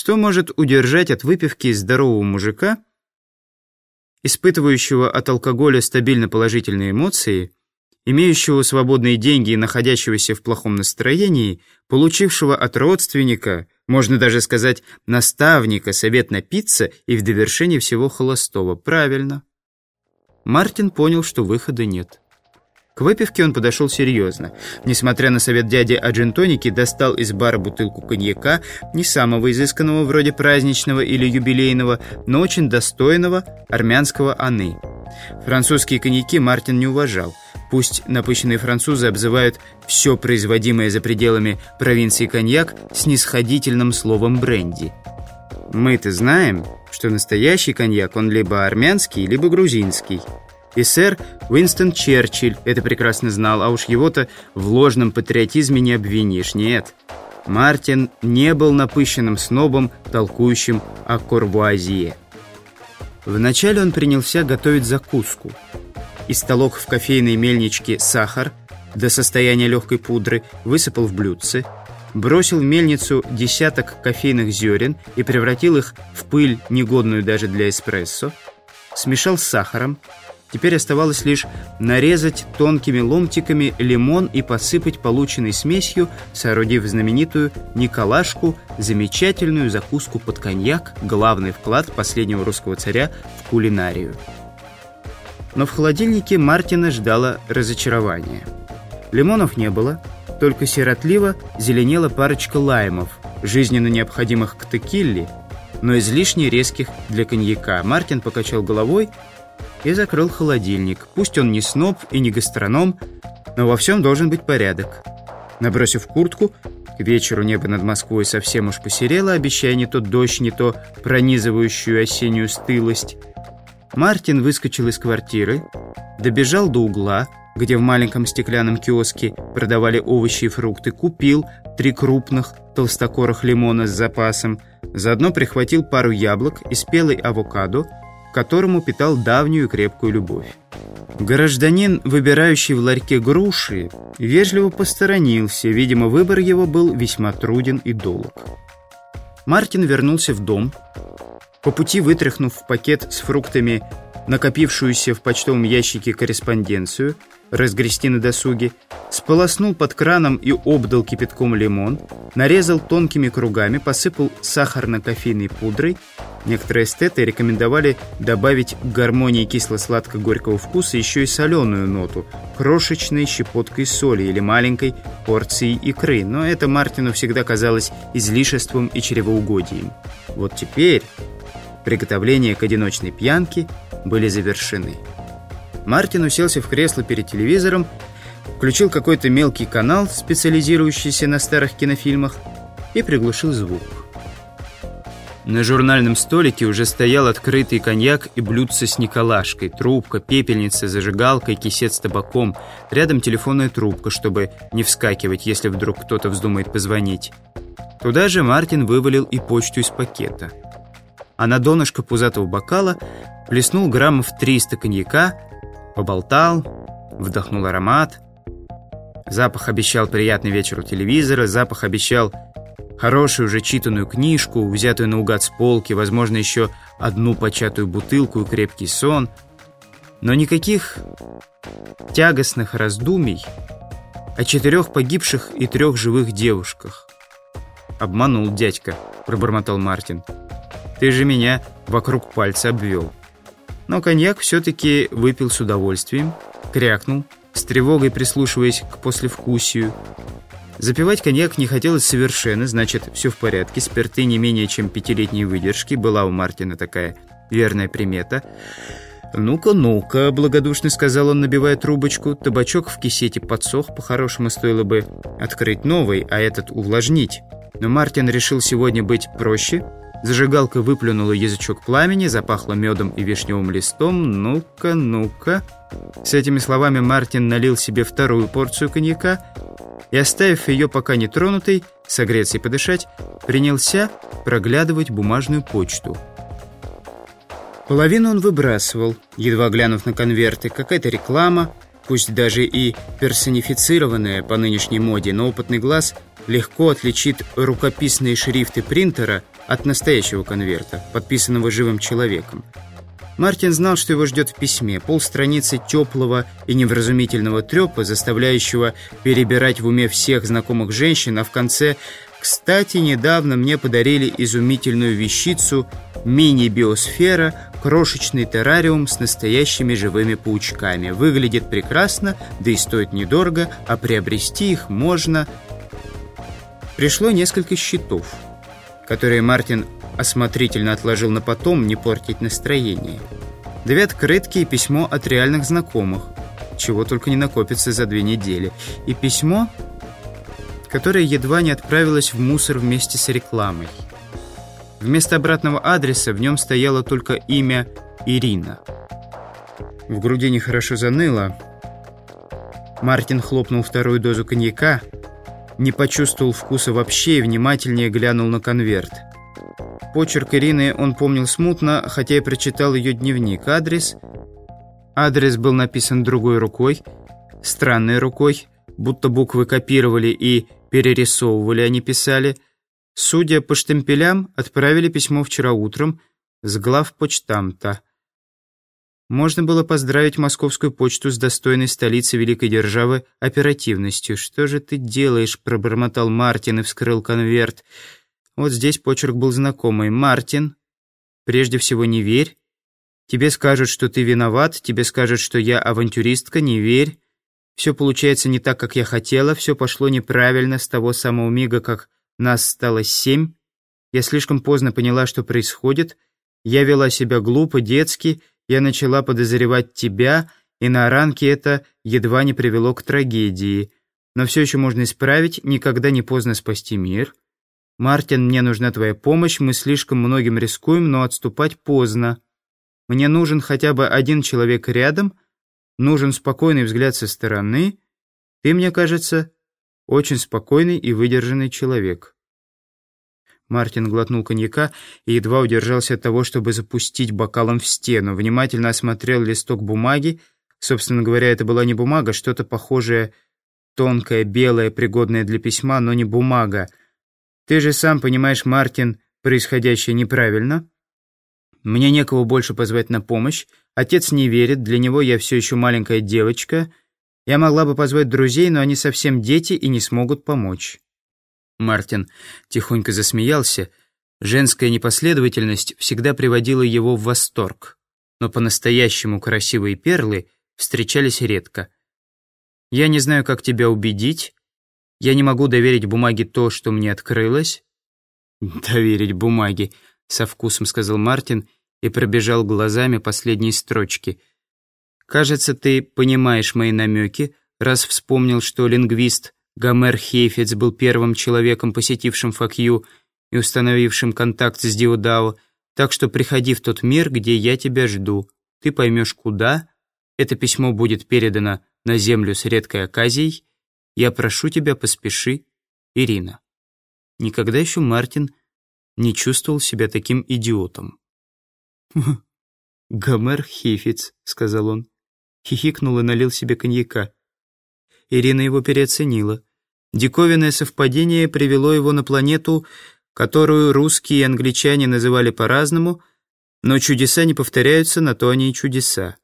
Что может удержать от выпивки здорового мужика, испытывающего от алкоголя стабильно положительные эмоции, имеющего свободные деньги и находящегося в плохом настроении, получившего от родственника, можно даже сказать, наставника совет напиться и в довершение всего холостого. Правильно. Мартин понял, что выхода нет. К выпивке он подошел серьезно. Несмотря на совет дяди о джентонике, достал из бара бутылку коньяка, не самого изысканного, вроде праздничного или юбилейного, но очень достойного армянского аны. Французские коньяки Мартин не уважал. Пусть напыщенные французы обзывают все производимое за пределами провинции коньяк снисходительным словом бренди. Мы-то знаем, что настоящий коньяк, он либо армянский, либо грузинский. И сэр Уинстон Черчилль это прекрасно знал, а уж его-то в ложном патриотизме не обвинишь, нет. Мартин не был напыщенным снобом, толкующим о Корвуазье. Вначале он принялся готовить закуску. Истолок в кофейной мельничке сахар до состояния легкой пудры, высыпал в блюдце, бросил в мельницу десяток кофейных зерен и превратил их в пыль, негодную даже для эспрессо, смешал с сахаром, Теперь оставалось лишь нарезать тонкими ломтиками лимон и посыпать полученной смесью, соорудив знаменитую Николашку, замечательную закуску под коньяк, главный вклад последнего русского царя в кулинарию. Но в холодильнике Мартина ждало разочарование. Лимонов не было, только сиротливо зеленела парочка лаймов, жизненно необходимых к текилле, но излишне резких для коньяка. Мартин покачал головой и закрыл холодильник. Пусть он не сноб и не гастроном, но во всем должен быть порядок. Набросив куртку, к вечеру небо над Москвой совсем уж посерело, обещая не то дождь, не то пронизывающую осеннюю стылость. Мартин выскочил из квартиры, добежал до угла, где в маленьком стеклянном киоске продавали овощи и фрукты, купил три крупных толстокорых лимона с запасом, заодно прихватил пару яблок и спелый авокадо, к которому питал давнюю крепкую любовь. Гражданин, выбирающий в ларьке груши, вежливо посторонился, видимо, выбор его был весьма труден и долг. Мартин вернулся в дом, по пути вытряхнув в пакет с фруктами накопившуюся в почтовом ящике корреспонденцию, разгрести на досуге, сполоснул под краном и обдал кипятком лимон, нарезал тонкими кругами, посыпал сахарно-кофейной пудрой. Некоторые эстеты рекомендовали добавить к гармонии кисло-сладко-горького вкуса еще и соленую ноту, крошечной щепоткой соли или маленькой порцией икры, но это Мартину всегда казалось излишеством и чревоугодием. Вот теперь приготовления к одиночной пьянке были завершены. Мартин уселся в кресло перед телевизором, включил какой-то мелкий канал, специализирующийся на старых кинофильмах, и приглушил звук. На журнальном столике уже стоял открытый коньяк и блюдце с николашкой, трубка, пепельница, зажигалка и кисет с табаком. Рядом телефонная трубка, чтобы не вскакивать, если вдруг кто-то вздумает позвонить. Туда же Мартин вывалил и почту из пакета. А на донышко пузатого бокала плеснул граммов 300 коньяка, Поболтал, вдохнул аромат. Запах обещал приятный вечер у телевизора, запах обещал хорошую уже читанную книжку, взятую наугад с полки, возможно, еще одну початую бутылку и крепкий сон. Но никаких тягостных раздумий о четырех погибших и трех живых девушках. «Обманул дядька», — пробормотал Мартин. «Ты же меня вокруг пальца обвел». Но коньяк все-таки выпил с удовольствием, крякнул, с тревогой прислушиваясь к послевкусию. Запивать коньяк не хотелось совершенно, значит, все в порядке. Спирты не менее чем пятилетней выдержки. Была у Мартина такая верная примета. «Ну-ка, ну-ка», — благодушно сказал он, набивая трубочку. Табачок в кисете подсох, по-хорошему стоило бы открыть новый, а этот увлажнить. Но Мартин решил сегодня быть проще — Зажигалка выплюнула язычок пламени, запахло медом и вишневым листом. «Ну-ка, ну-ка...» С этими словами Мартин налил себе вторую порцию коньяка и, оставив ее пока не тронутой, согреться и подышать, принялся проглядывать бумажную почту. Половину он выбрасывал, едва глянув на конверты. Какая-то реклама, пусть даже и персонифицированная по нынешней моде, но опытный глаз легко отличит рукописные шрифты принтера от настоящего конверта, подписанного живым человеком. Мартин знал, что его ждет в письме. Полстраницы теплого и невразумительного трепа, заставляющего перебирать в уме всех знакомых женщин, а в конце «Кстати, недавно мне подарили изумительную вещицу мини-биосфера, крошечный террариум с настоящими живыми паучками. Выглядит прекрасно, да и стоит недорого, а приобрести их можно...» Пришло несколько счетов, которые Мартин осмотрительно отложил на потом, не портить настроение. Две открытки и письмо от реальных знакомых, чего только не накопится за две недели. И письмо, которое едва не отправилось в мусор вместе с рекламой. Вместо обратного адреса в нем стояло только имя Ирина. В груди нехорошо заныло. Мартин хлопнул вторую дозу коньяка, не почувствовал вкуса вообще и внимательнее глянул на конверт. Почерк Ирины он помнил смутно, хотя и прочитал ее дневник. Адрес... Адрес был написан другой рукой, странной рукой, будто буквы копировали и перерисовывали, не писали. Судя по штемпелям, отправили письмо вчера утром с глав почтамта. Можно было поздравить московскую почту с достойной столицы великой державы оперативностью. «Что же ты делаешь?» – пробормотал Мартин и вскрыл конверт – вот здесь почерк был знакомый. «Мартин, прежде всего не верь. Тебе скажут, что ты виноват, тебе скажут, что я авантюристка, не верь. Все получается не так, как я хотела, все пошло неправильно с того самого мига, как нас стало семь. Я слишком поздно поняла, что происходит. Я вела себя глупо, детски, я начала подозревать тебя, и на ранке это едва не привело к трагедии. Но все еще можно исправить, никогда не поздно спасти мир». «Мартин, мне нужна твоя помощь, мы слишком многим рискуем, но отступать поздно. Мне нужен хотя бы один человек рядом, нужен спокойный взгляд со стороны. Ты, мне кажется, очень спокойный и выдержанный человек». Мартин глотнул коньяка и едва удержался от того, чтобы запустить бокалом в стену. Внимательно осмотрел листок бумаги. Собственно говоря, это была не бумага, что-то похожее, тонкое, белое, пригодное для письма, но не бумага. Ты же сам понимаешь, Мартин, происходящее неправильно. Мне некого больше позвать на помощь. Отец не верит, для него я все еще маленькая девочка. Я могла бы позвать друзей, но они совсем дети и не смогут помочь». Мартин тихонько засмеялся. Женская непоследовательность всегда приводила его в восторг. Но по-настоящему красивые перлы встречались редко. «Я не знаю, как тебя убедить, я не могу доверить бумаге то, что мне открылось». «Доверить бумаге», — со вкусом сказал Мартин и пробежал глазами последние строчки. «Кажется, ты понимаешь мои намеки, раз вспомнил, что лингвист Гомер Хейфец был первым человеком, посетившим Факью и установившим контакт с Диодао, так что приходи в тот мир, где я тебя жду. Ты поймешь, куда. Это письмо будет передано на землю с редкой оказией, я прошу тебя, поспеши, Ирина». Никогда еще Мартин не чувствовал себя таким идиотом. «Гомер Хифиц», — сказал он. Хихикнул и налил себе коньяка. Ирина его переоценила. Диковинное совпадение привело его на планету, которую русские и англичане называли по-разному, но чудеса не повторяются, на то они и чудеса.